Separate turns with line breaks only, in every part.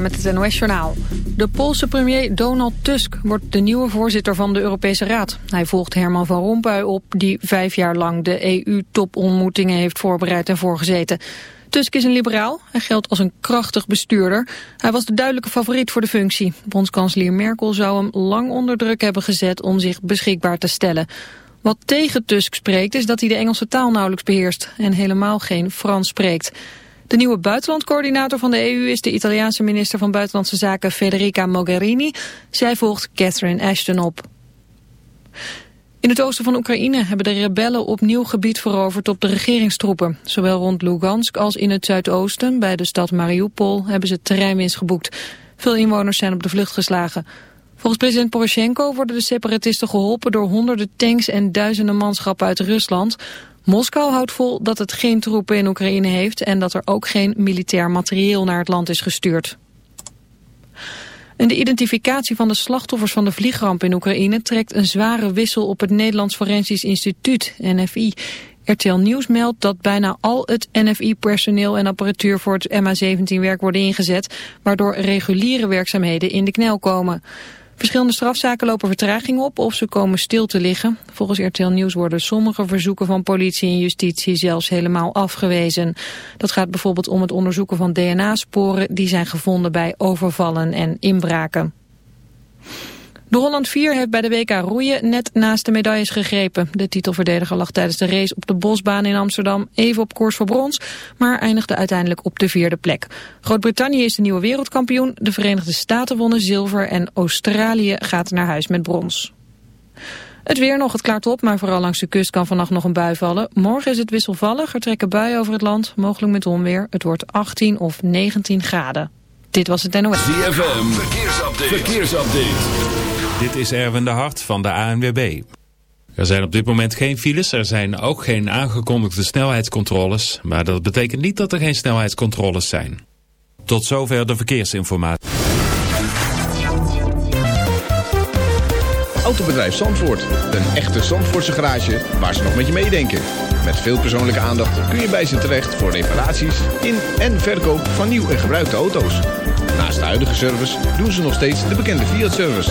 Met het NOS-journaal. De Poolse premier Donald Tusk wordt de nieuwe voorzitter van de Europese Raad. Hij volgt Herman van Rompuy op, die vijf jaar lang de EU-topontmoetingen heeft voorbereid en voorgezeten. Tusk is een liberaal, hij geldt als een krachtig bestuurder. Hij was de duidelijke favoriet voor de functie. Bondskanselier Merkel zou hem lang onder druk hebben gezet om zich beschikbaar te stellen. Wat tegen Tusk spreekt is dat hij de Engelse taal nauwelijks beheerst en helemaal geen Frans spreekt. De nieuwe buitenlandcoördinator van de EU is de Italiaanse minister van Buitenlandse Zaken Federica Mogherini. Zij volgt Catherine Ashton op. In het oosten van Oekraïne hebben de rebellen opnieuw gebied veroverd op de regeringstroepen. Zowel rond Lugansk als in het zuidoosten, bij de stad Mariupol, hebben ze terreinwinst geboekt. Veel inwoners zijn op de vlucht geslagen. Volgens president Poroshenko worden de separatisten geholpen door honderden tanks en duizenden manschappen uit Rusland. Moskou houdt vol dat het geen troepen in Oekraïne heeft en dat er ook geen militair materieel naar het land is gestuurd. En de identificatie van de slachtoffers van de vliegramp in Oekraïne trekt een zware wissel op het Nederlands Forensisch Instituut, NFI. RTL Nieuws meldt dat bijna al het NFI-personeel en apparatuur voor het MH17-werk worden ingezet, waardoor reguliere werkzaamheden in de knel komen. Verschillende strafzaken lopen vertraging op of ze komen stil te liggen. Volgens RTL Nieuws worden sommige verzoeken van politie en justitie zelfs helemaal afgewezen. Dat gaat bijvoorbeeld om het onderzoeken van DNA-sporen die zijn gevonden bij overvallen en inbraken. De Holland 4 heeft bij de WK roeien net naast de medailles gegrepen. De titelverdediger lag tijdens de race op de bosbaan in Amsterdam even op koers voor brons, maar eindigde uiteindelijk op de vierde plek. Groot-Brittannië is de nieuwe wereldkampioen, de Verenigde Staten wonnen zilver en Australië gaat naar huis met brons. Het weer nog, het klaart op, maar vooral langs de kust kan vannacht nog een bui vallen. Morgen is het wisselvallig, er trekken buien over het land, mogelijk met onweer. Het wordt 18 of 19 graden. Dit was het NOS.
ZFM, verkeersupdate. verkeersupdate.
Dit is Erwin de Hart van de ANWB. Er zijn op dit moment geen files, er zijn ook geen aangekondigde snelheidscontroles, maar dat betekent niet dat er geen snelheidscontroles zijn. Tot zover de verkeersinformatie.
Autobedrijf Zandvoort, een echte Zandvoortse garage waar ze nog met je meedenken. Met veel persoonlijke aandacht kun je bij ze terecht voor reparaties in en verkoop van nieuw en gebruikte auto's. Naast de huidige service doen ze nog steeds de bekende Fiat-service.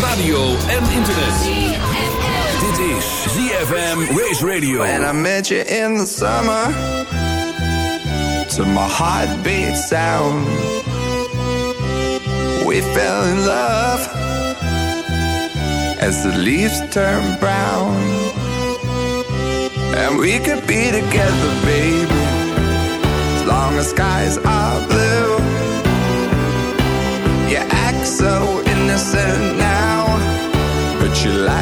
radio en internet. Dit is ZFM Race Radio.
When I met you in the summer, to my heartbeat sound, we fell in love as the leaves turn brown, and we could be together, baby, as long as skies are blue. You act so innocent now,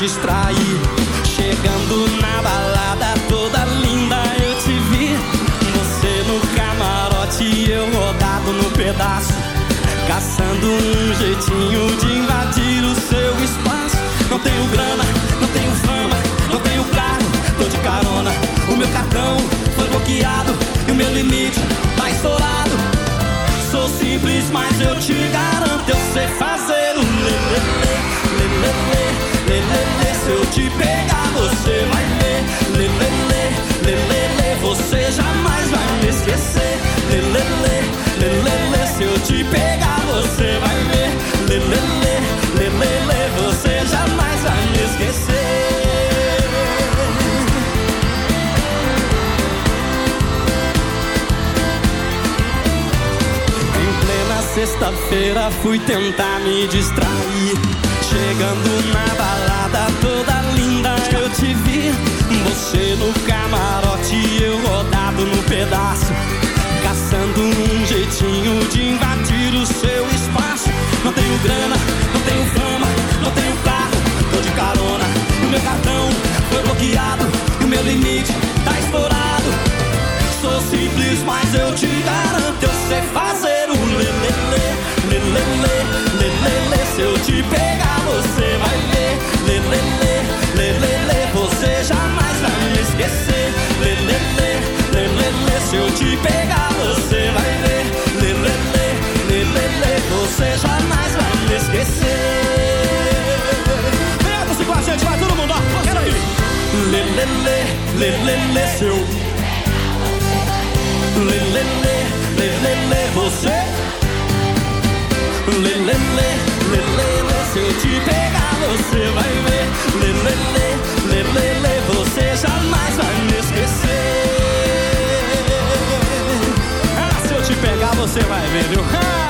distrair. jeitinho de invadir. lê, lê, lê, seu. Lê, lê, lê, lê, lê, lê, você. Lê, lê, lê, lê, lê, lê, se eu te pegar, você vai ver. Lê, lê, lê, lê, lê, lê, você jamais vai me esquecer. Ah, se eu te pegar, você vai ver, viu? Ah!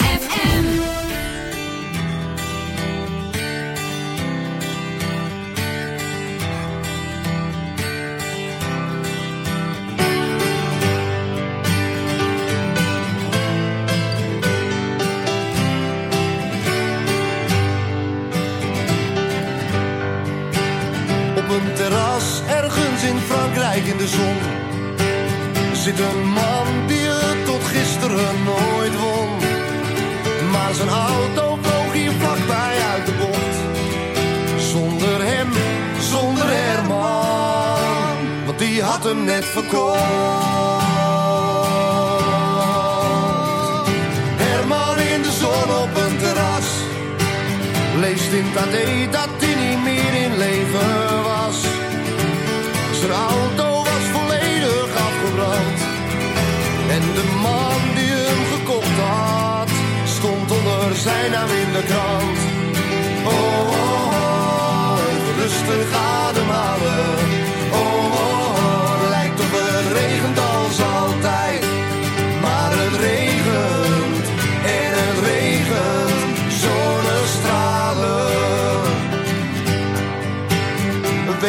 Zit een man die het tot gisteren nooit won. Maar zijn auto vloog hier vlakbij uit de bocht. Zonder hem, zonder Herman, want die had hem net verkocht. Herman in de zon op een terras leest in AD dat hij niet meer in leven was. Zijn auto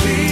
Het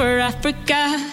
For Africa.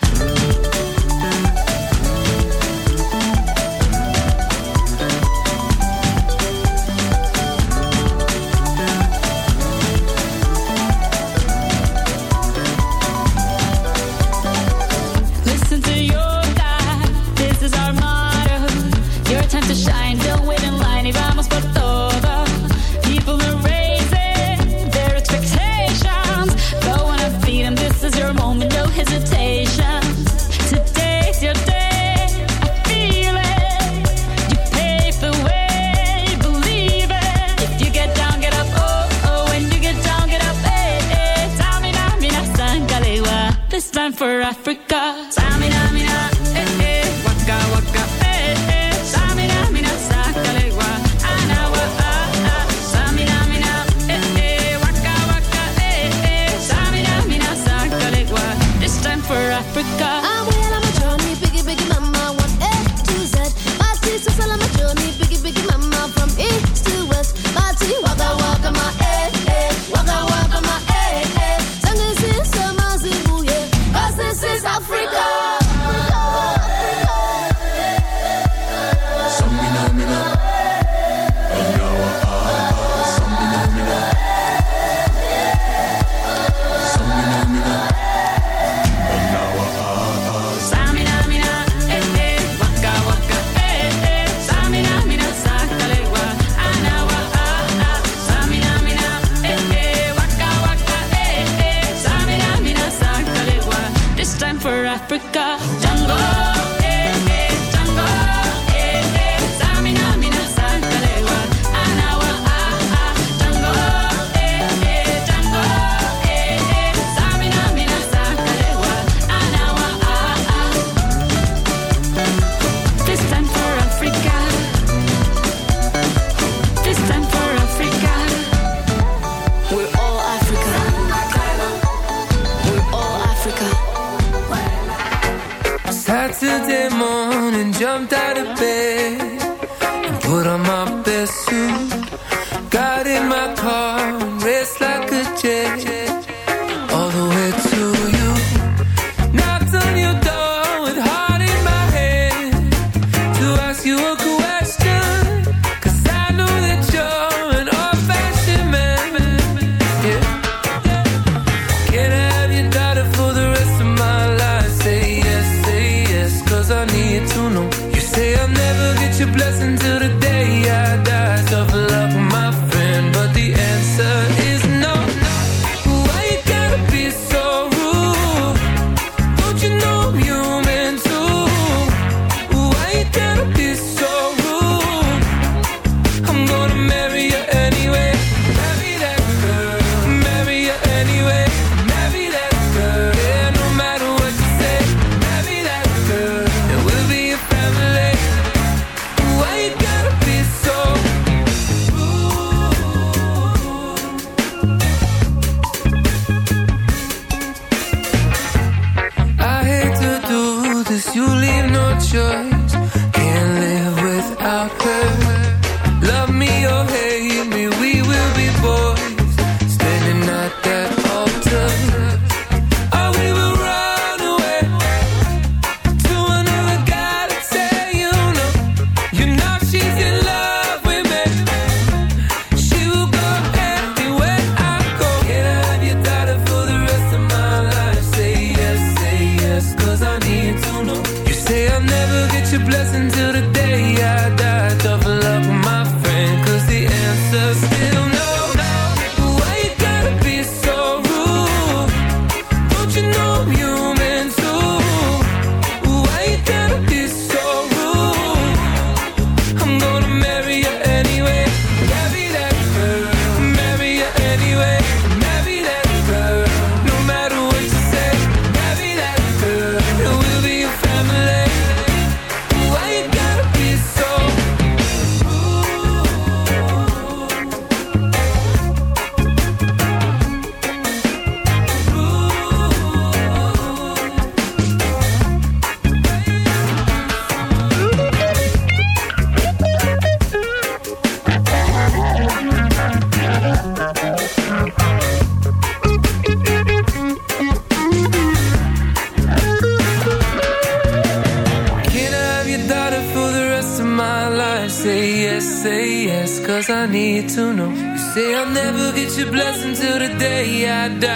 Your blessing till the day I die.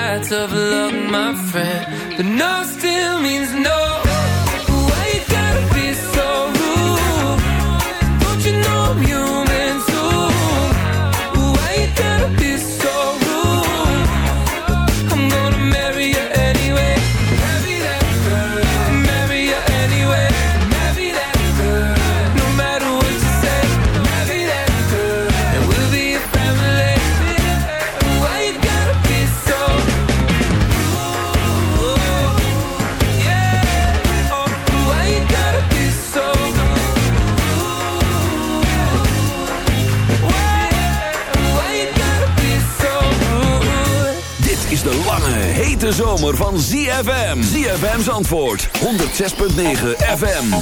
ZFM's antwoord. 106.9 FM.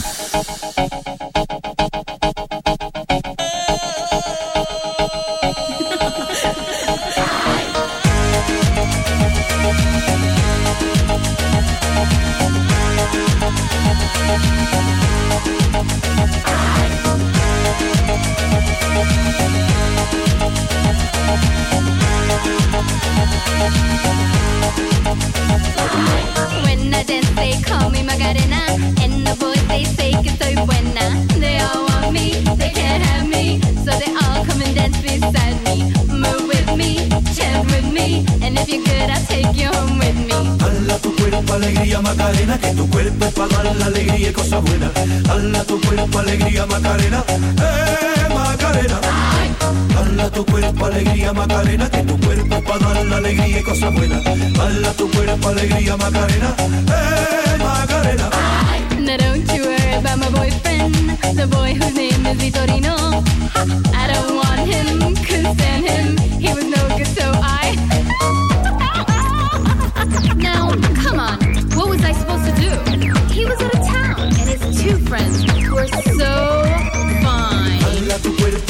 I they call me. And the boys, they say que soy buena. They all want me, they can't have me. So they all come and dance beside me. Move with me, with me. And if you're good, I'll take you home with me.
Cuerpo alegría Macarena, que tu cuerpo para dar la alegría y cosas buenas. Dala tu cuerpo alegría Macarena, eh Macarena. Dala tu cuerpo alegría Macarena, que tu cuerpo para dar la alegría y cosas buenas. Dala tu cuerpo alegría Macarena, eh Macarena.
Now don't you worry about my boyfriend, the boy whose name is Vitorino. I don't want him, couldn't stand him.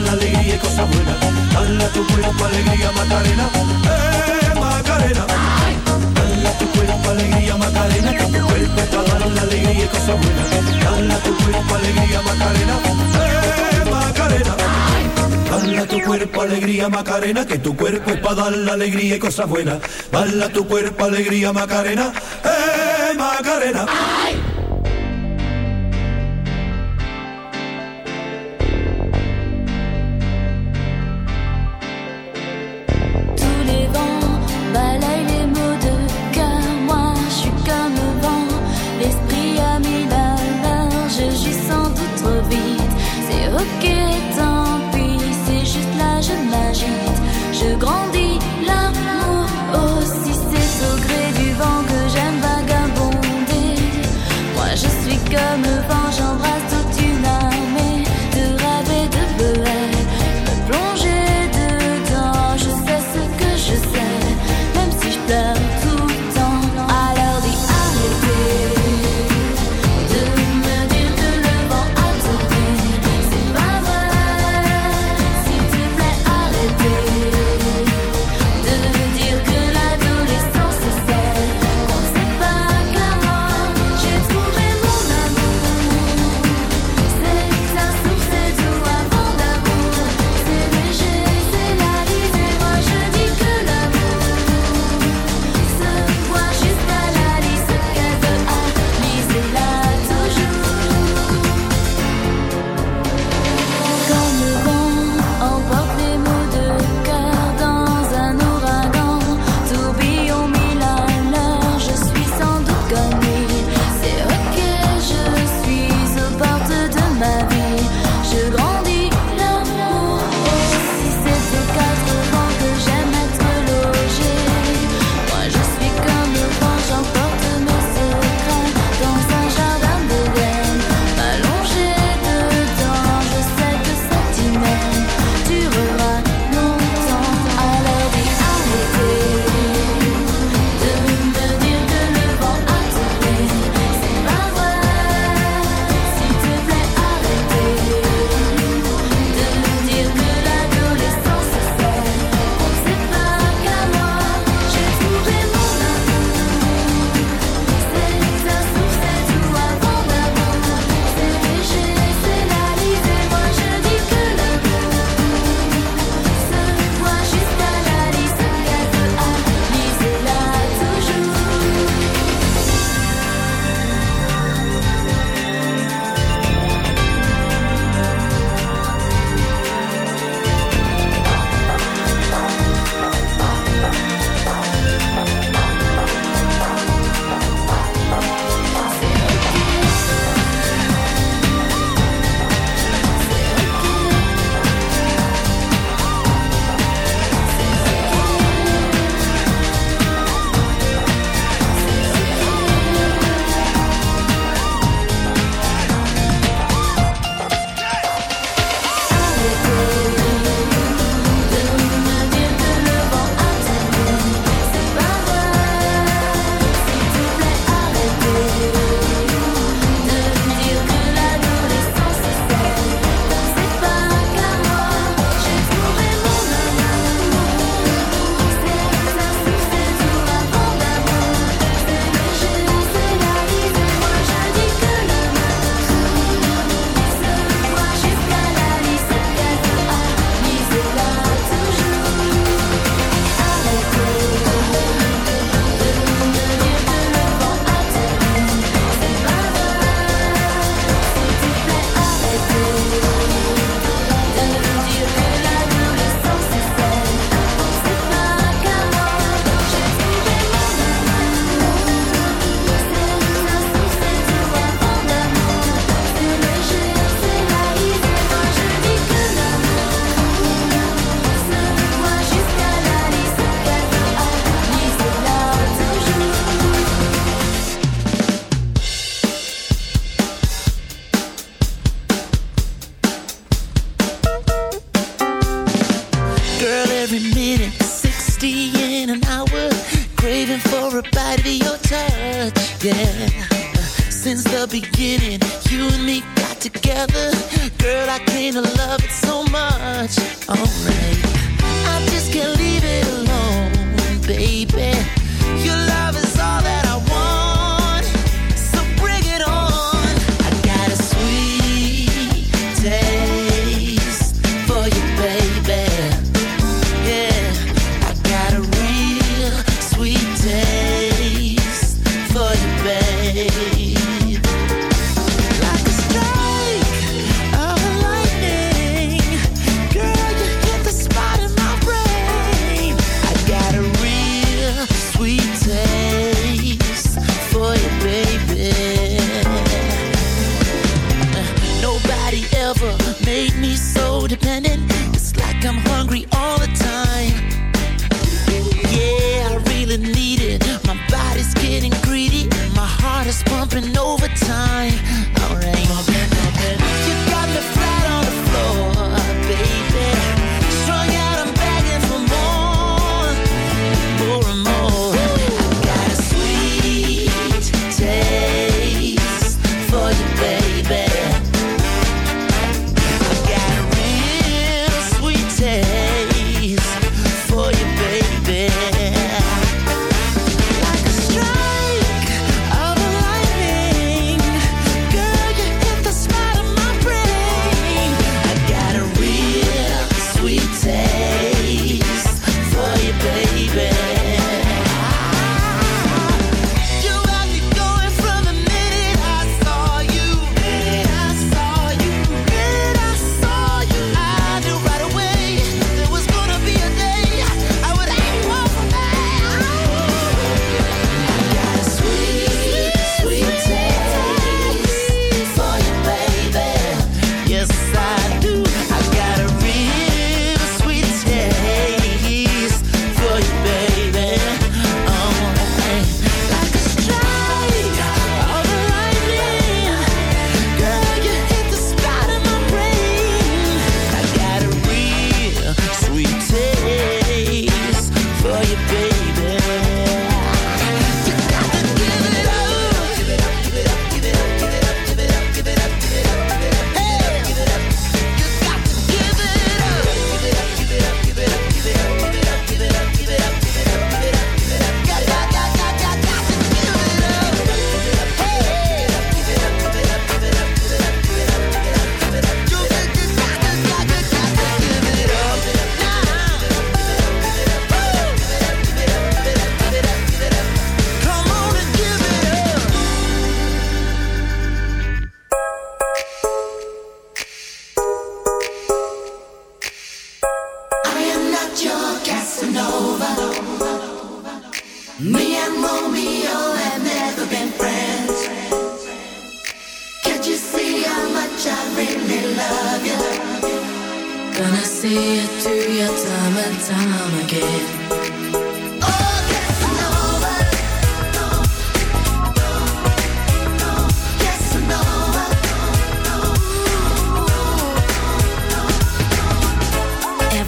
la alegría y cosas buenas. Dala tu cuerpo alegría Macarena, eh Macarena. Dala tu cuerpo alegría Macarena, que tu cuerpo es para dar la alegría y cosas buenas. Dala tu cuerpo alegría Macarena, eh Macarena. Dala tu cuerpo alegría Macarena, que tu cuerpo es para dar la alegría y cosas buenas. Dala tu cuerpo alegría Macarena, eh Macarena.
Tous
beginning,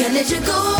Can't let you go.